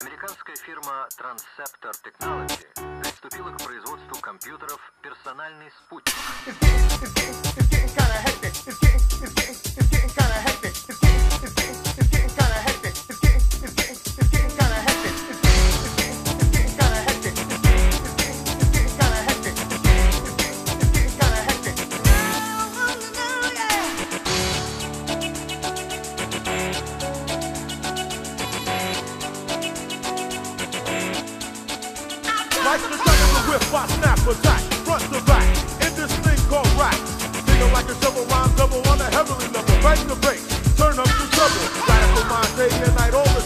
Американская фирма Transceptor Technology приступила к производству компьютеров «Персональный спутник». Like the sound of the whip, I snap attack, front to back, in this thing called rap. Thinking like a double rhyme double on a heavenly level, bang the bass, turn up the treble. Radical mind day and night all the